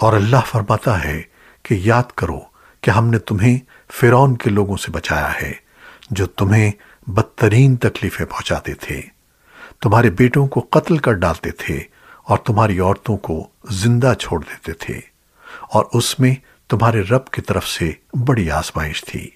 اور اللہ فرماتا ہے کہ یاد کرو کہ ہم نے تمہیں فیرون کے لوگوں سے بچایا ہے، جو تمہیں بدترین تکلیفیں پہنچاتے تھے۔ تمہارے بیٹوں کو قتل کر ڈالتے تھے اور تمہاری عورتوں کو زندہ چھوڑ دیتے تھے۔ اور اس میں تمہارے رب کی طرف سے بڑی آزمائش تھی۔